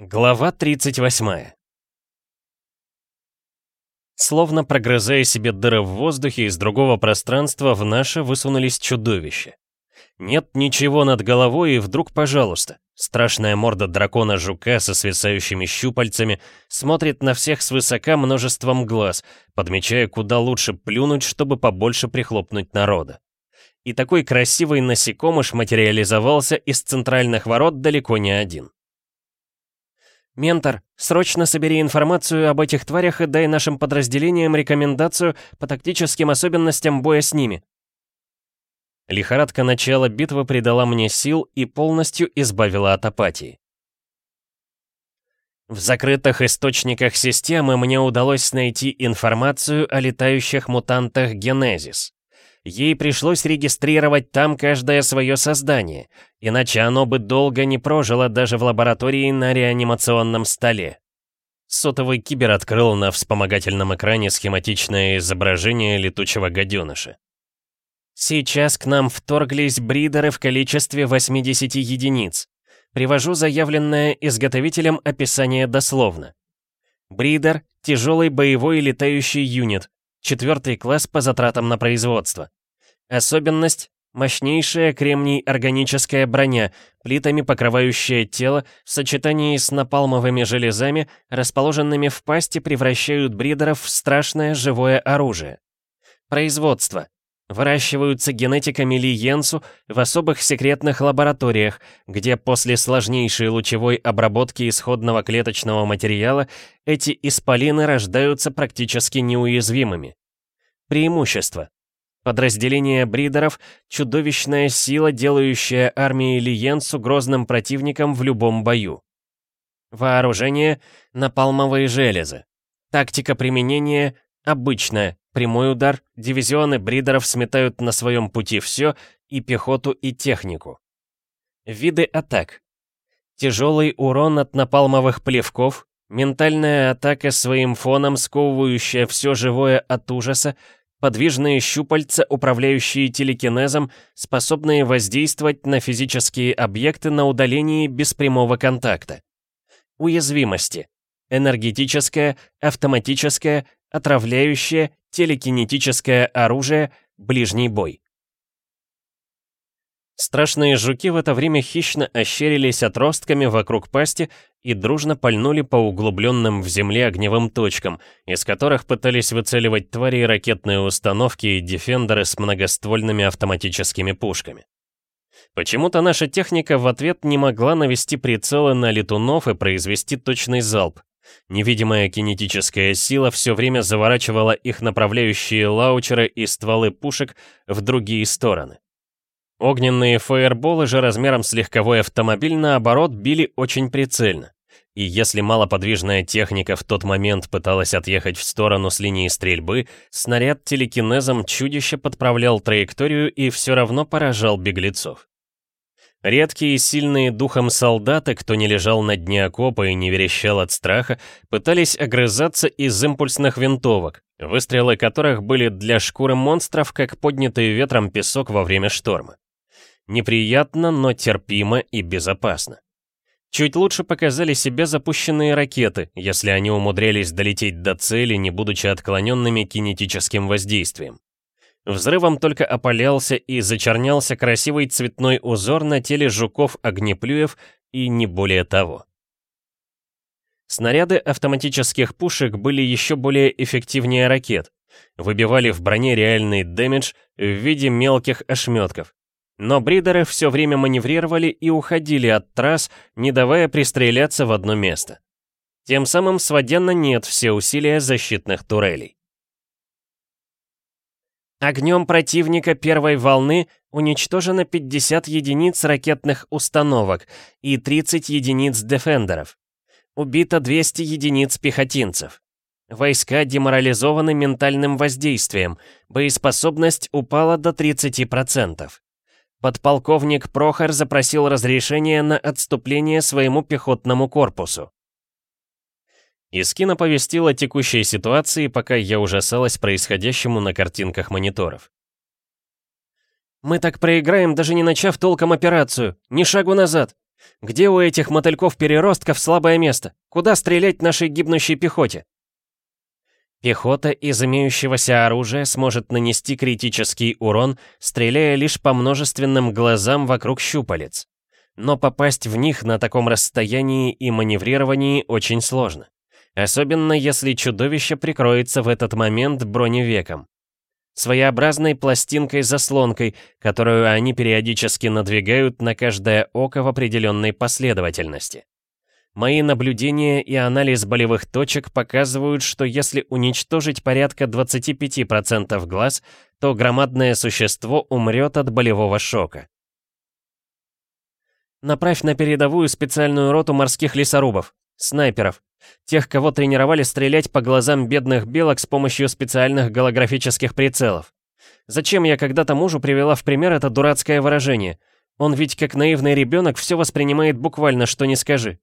Глава 38 Словно прогрызая себе дыры в воздухе, из другого пространства в наше высунулись чудовища. Нет ничего над головой, и вдруг, пожалуйста, страшная морда дракона-жука со свисающими щупальцами смотрит на всех свысока множеством глаз, подмечая, куда лучше плюнуть, чтобы побольше прихлопнуть народа. И такой красивый насекомыш материализовался из центральных ворот далеко не один. «Ментор, срочно собери информацию об этих тварях и дай нашим подразделениям рекомендацию по тактическим особенностям боя с ними», Лихорадка начала битвы придала мне сил и полностью избавила от апатии. В закрытых источниках системы мне удалось найти информацию о летающих мутантах Генезис. Ей пришлось регистрировать там каждое свое создание, иначе оно бы долго не прожило даже в лаборатории на реанимационном столе. Сотовый кибер открыл на вспомогательном экране схематичное изображение летучего гаденыша. Сейчас к нам вторглись бридеры в количестве 80 единиц. Привожу заявленное изготовителем описание дословно. Бридер — тяжелый боевой летающий юнит, четвертый класс по затратам на производство. Особенность — мощнейшая кремний-органическая броня, плитами покрывающая тело, в сочетании с напалмовыми железами, расположенными в пасти, превращают бридеров в страшное живое оружие. Производство — Выращиваются генетиками Ли Йенсу в особых секретных лабораториях, где после сложнейшей лучевой обработки исходного клеточного материала эти исполины рождаются практически неуязвимыми. Преимущество. Подразделение бридеров — чудовищная сила, делающая армии Ли Йенсу грозным противником в любом бою. Вооружение — напалмовые железы. Тактика применения — обычная, Прямой удар, дивизионы бридеров сметают на своем пути все, и пехоту, и технику. Виды атак. Тяжелый урон от напалмовых плевков, ментальная атака своим фоном, сковывающая все живое от ужаса, подвижные щупальца, управляющие телекинезом, способные воздействовать на физические объекты на удалении без прямого контакта. Уязвимости. Энергетическая, автоматическая, отравляющее, телекинетическое оружие, ближний бой. Страшные жуки в это время хищно ощерились отростками вокруг пасти и дружно пальнули по углубленным в земле огневым точкам, из которых пытались выцеливать твари ракетные установки и дефендеры с многоствольными автоматическими пушками. Почему-то наша техника в ответ не могла навести прицелы на летунов и произвести точный залп. Невидимая кинетическая сила все время заворачивала их направляющие лаучеры и стволы пушек в другие стороны. Огненные фаерболы же размером с легковой автомобиль, наоборот, били очень прицельно. И если малоподвижная техника в тот момент пыталась отъехать в сторону с линии стрельбы, снаряд телекинезом чудище подправлял траекторию и все равно поражал беглецов. Редкие и сильные духом солдаты, кто не лежал на дне окопа и не верещал от страха, пытались огрызаться из импульсных винтовок, выстрелы которых были для шкуры монстров, как поднятый ветром песок во время шторма. Неприятно, но терпимо и безопасно. Чуть лучше показали себя запущенные ракеты, если они умудрялись долететь до цели, не будучи отклоненными кинетическим воздействием. Взрывом только опалялся и зачернялся красивый цветной узор на теле жуков-огнеплюев и не более того. Снаряды автоматических пушек были еще более эффективнее ракет, выбивали в броне реальный дэмидж в виде мелких ошметков. Но бридеры все время маневрировали и уходили от трасс, не давая пристреляться в одно место. Тем самым сводя на нет все усилия защитных турелей. Огнем противника первой волны уничтожено 50 единиц ракетных установок и 30 единиц дефендеров. Убито 200 единиц пехотинцев. Войска деморализованы ментальным воздействием, боеспособность упала до 30%. Подполковник Прохор запросил разрешение на отступление своему пехотному корпусу. Искин оповестил о текущей ситуации, пока я ужасалась происходящему на картинках мониторов. «Мы так проиграем, даже не начав толком операцию. Ни шагу назад. Где у этих мотыльков-переростков слабое место? Куда стрелять нашей гибнущей пехоте? Пехота из имеющегося оружия сможет нанести критический урон, стреляя лишь по множественным глазам вокруг щупалец. Но попасть в них на таком расстоянии и маневрировании очень сложно. Особенно если чудовище прикроется в этот момент броневеком. Своеобразной пластинкой-заслонкой, которую они периодически надвигают на каждое око в определенной последовательности. Мои наблюдения и анализ болевых точек показывают, что если уничтожить порядка 25% глаз, то громадное существо умрет от болевого шока. Направь на передовую специальную роту морских лесорубов, снайперов, тех, кого тренировали стрелять по глазам бедных белок с помощью специальных голографических прицелов. Зачем я когда-то мужу привела в пример это дурацкое выражение? Он ведь как наивный ребенок все воспринимает буквально, что не скажи.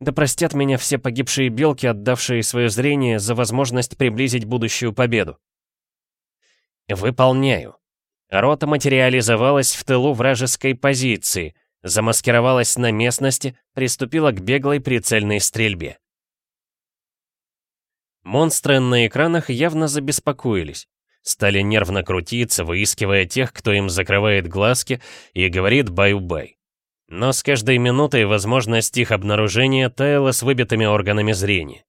Да простят меня все погибшие белки, отдавшие свое зрение за возможность приблизить будущую победу. Выполняю. Рота материализовалась в тылу вражеской позиции, замаскировалась на местности, приступила к беглой прицельной стрельбе. Монстры на экранах явно забеспокоились. Стали нервно крутиться, выискивая тех, кто им закрывает глазки и говорит «баю-бай». Но с каждой минутой возможность их обнаружения таяла с выбитыми органами зрения.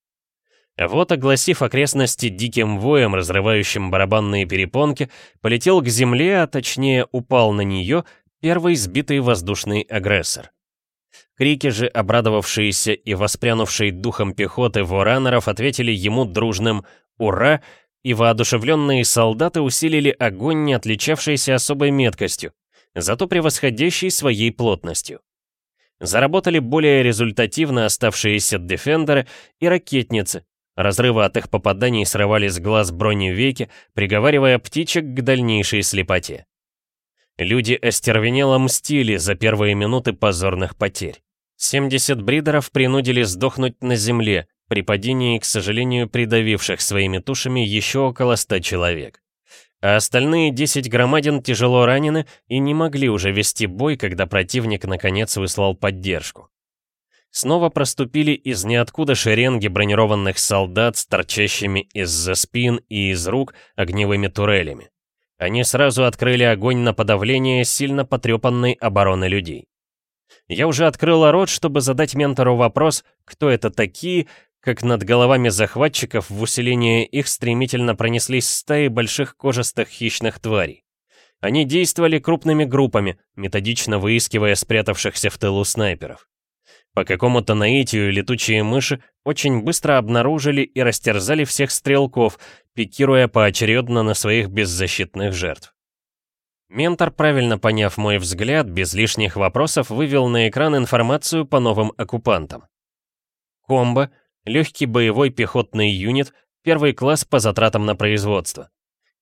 Вот, огласив окрестности диким воем, разрывающим барабанные перепонки, полетел к земле, а точнее упал на нее первый сбитый воздушный агрессор. Крики же, обрадовавшиеся и воспрянувшие духом пехоты воранеров, ответили ему дружным «Ура!» и воодушевленные солдаты усилили огонь, не отличавшийся особой меткостью, зато превосходящий своей плотностью. Заработали более результативно оставшиеся дефендеры и ракетницы. Разрывы от их попаданий срывали с глаз броневеки, приговаривая птичек к дальнейшей слепоте. Люди остервенело мстили за первые минуты позорных потерь. 70 бридеров принудили сдохнуть на земле, при падении, к сожалению, придавивших своими тушами еще около 100 человек а остальные 10 громадин тяжело ранены и не могли уже вести бой, когда противник наконец выслал поддержку. Снова проступили из ниоткуда шеренги бронированных солдат с торчащими из-за спин и из рук огневыми турелями. Они сразу открыли огонь на подавление сильно потрепанной обороны людей. Я уже открыла рот, чтобы задать ментору вопрос, кто это такие как над головами захватчиков в усиление их стремительно пронеслись стаи больших кожистых хищных тварей. Они действовали крупными группами, методично выискивая спрятавшихся в тылу снайперов. По какому-то наитию летучие мыши очень быстро обнаружили и растерзали всех стрелков, пикируя поочередно на своих беззащитных жертв. Ментор, правильно поняв мой взгляд, без лишних вопросов вывел на экран информацию по новым оккупантам. Комбо Легкий боевой пехотный юнит, первый класс по затратам на производство.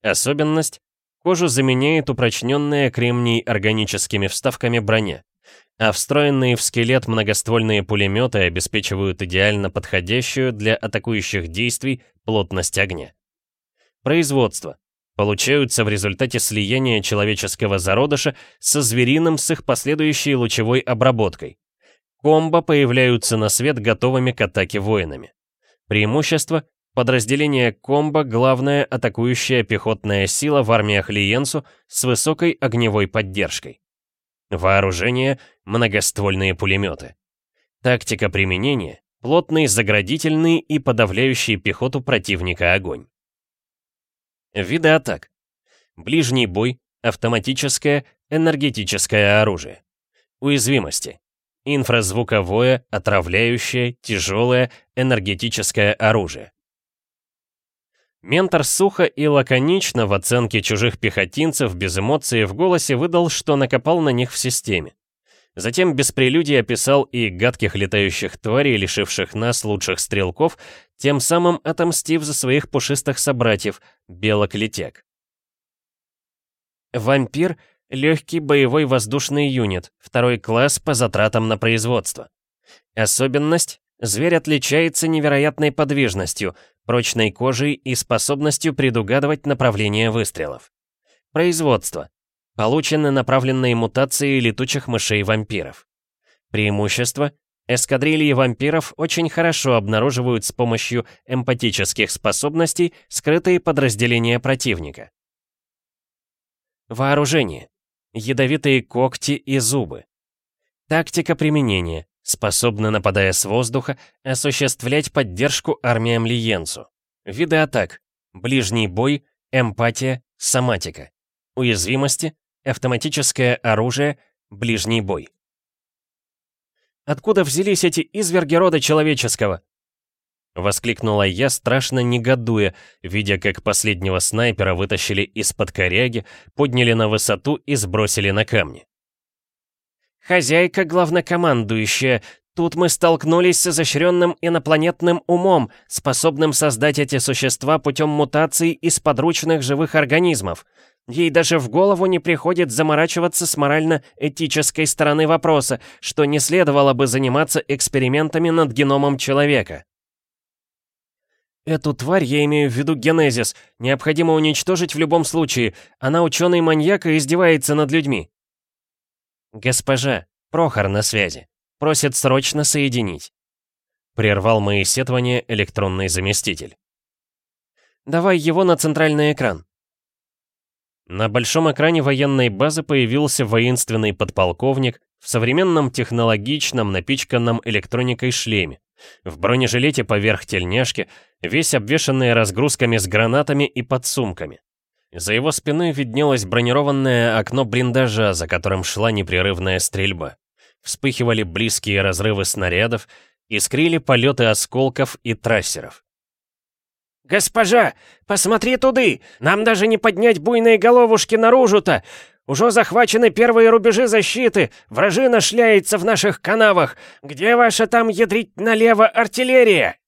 Особенность – кожу заменяет упрочненная кремний органическими вставками броня, а встроенные в скелет многоствольные пулеметы обеспечивают идеально подходящую для атакующих действий плотность огня. Производство. Получаются в результате слияния человеческого зародыша со звериным с их последующей лучевой обработкой. Комбо появляются на свет готовыми к атаке воинами. Преимущество — подразделение комбо — главная атакующая пехотная сила в армиях Лиенсу с высокой огневой поддержкой. Вооружение — многоствольные пулеметы. Тактика применения — плотный, заградительный и подавляющий пехоту противника огонь. Виды атак. Ближний бой, автоматическое, энергетическое оружие. Уязвимости. Инфразвуковое, отравляющее, тяжелое, энергетическое оружие. Ментор сухо и лаконично в оценке чужих пехотинцев без эмоций в голосе выдал, что накопал на них в системе. Затем без прелюдий описал и гадких летающих тварей, лишивших нас лучших стрелков, тем самым отомстив за своих пушистых собратьев, белок-летяг. Вампир Легкий боевой воздушный юнит, второй класс по затратам на производство. Особенность – зверь отличается невероятной подвижностью, прочной кожей и способностью предугадывать направление выстрелов. Производство. Получены направленные мутации летучих мышей-вампиров. Преимущество Эскадрильи вампиров очень хорошо обнаруживают с помощью эмпатических способностей скрытые подразделения противника. Вооружение. Ядовитые когти и зубы. Тактика применения. Способны, нападая с воздуха, осуществлять поддержку армиям Лиенцу. Виды атак. Ближний бой, эмпатия, соматика. Уязвимости, автоматическое оружие, ближний бой. Откуда взялись эти изверги рода человеческого?» Воскликнула я, страшно негодуя, видя, как последнего снайпера вытащили из-под коряги, подняли на высоту и сбросили на камни. «Хозяйка главнокомандующая, тут мы столкнулись с изощренным инопланетным умом, способным создать эти существа путем мутаций из подручных живых организмов. Ей даже в голову не приходит заморачиваться с морально-этической стороны вопроса, что не следовало бы заниматься экспериментами над геномом человека. Эту тварь, я имею в виду генезис, необходимо уничтожить в любом случае. Она ученый-маньяк и издевается над людьми. Госпожа, Прохор на связи. Просит срочно соединить. Прервал мои сетования электронный заместитель. Давай его на центральный экран. На большом экране военной базы появился воинственный подполковник в современном технологичном, напичканном электроникой шлеме, в бронежилете поверх тельняшки, весь обвешанный разгрузками с гранатами и подсумками. За его спиной виднелось бронированное окно блиндажа, за которым шла непрерывная стрельба. Вспыхивали близкие разрывы снарядов, искрили полеты осколков и трассеров. «Госпожа, посмотри туды! Нам даже не поднять буйные головушки наружу-то! Уже захвачены первые рубежи защиты, вражина шляется в наших канавах! Где ваша там ядрить налево артиллерия?»